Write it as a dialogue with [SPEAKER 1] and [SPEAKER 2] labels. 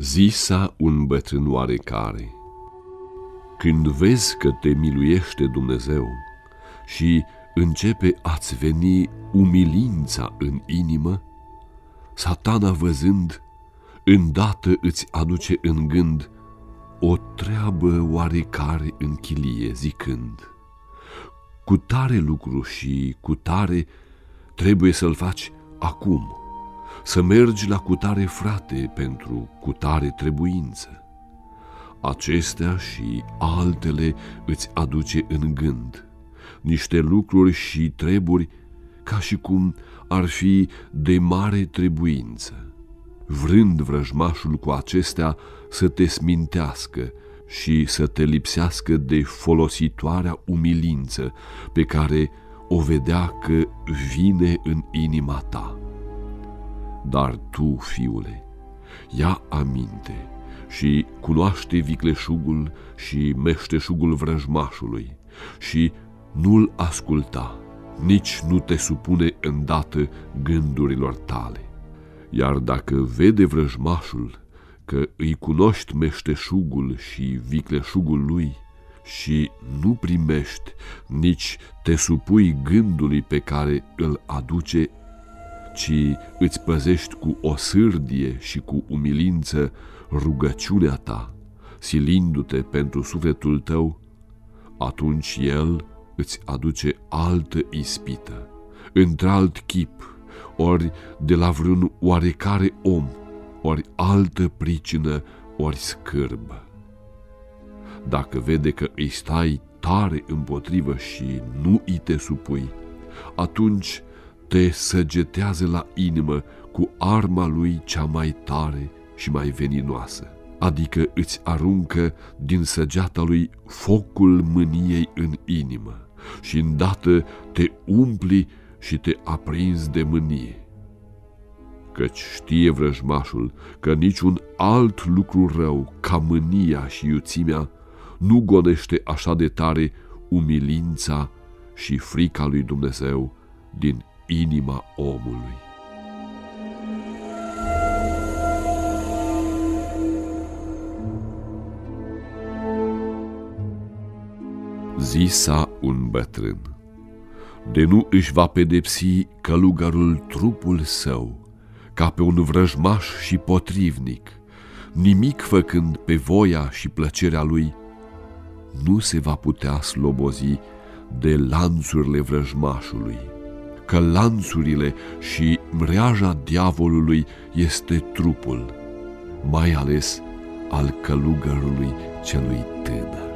[SPEAKER 1] Zisa un bătrân oarecare, Când vezi că te miluiește Dumnezeu și începe a-ți veni umilința în inimă, satana văzând, îndată îți aduce în gând o treabă oarecare în chilie, zicând, cu tare lucru și cu tare trebuie să-l faci acum, să mergi la cutare frate pentru cutare trebuință. Acestea și altele îți aduce în gând niște lucruri și treburi ca și cum ar fi de mare trebuință, vrând vrăjmașul cu acestea să te smintească și să te lipsească de folositoarea umilință pe care o vedea că vine în inima ta. Dar tu, fiule, ia aminte și cunoaște vicleșugul și meșteșugul vrăjmașului și nu-l asculta, nici nu te supune îndată gândurilor tale. Iar dacă vede vrăjmașul că îi cunoști meșteșugul și vicleșugul lui și nu primești, nici te supui gândului pe care îl aduce, ci îți păzești cu o sârdie și cu umilință rugăciunea ta, silindu-te pentru sufletul tău, atunci el îți aduce altă ispită, într-alt chip, ori de la vreun oarecare om, ori altă pricină, ori scârbă. Dacă vede că îi stai tare împotrivă și nu îi te supui, atunci te săgetează la inimă cu arma lui cea mai tare și mai veninoasă, adică îți aruncă din săgeata lui focul mâniei în inimă și îndată te umpli și te aprinzi de mânie. Căci știe vrăjmașul că niciun alt lucru rău ca mânia și iuțimea nu gonește așa de tare umilința și frica lui Dumnezeu din inima omului. Zisa un bătrân, de nu își va pedepsi călugărul trupul său, ca pe un vrăjmaș și potrivnic, nimic făcând pe voia și plăcerea lui, nu se va putea slobozi de lanțurile vrăjmașului, că lanțurile și mreaja diavolului este trupul, mai ales al călugărului celui tânăr.